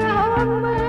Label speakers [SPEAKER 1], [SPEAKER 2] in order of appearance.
[SPEAKER 1] हम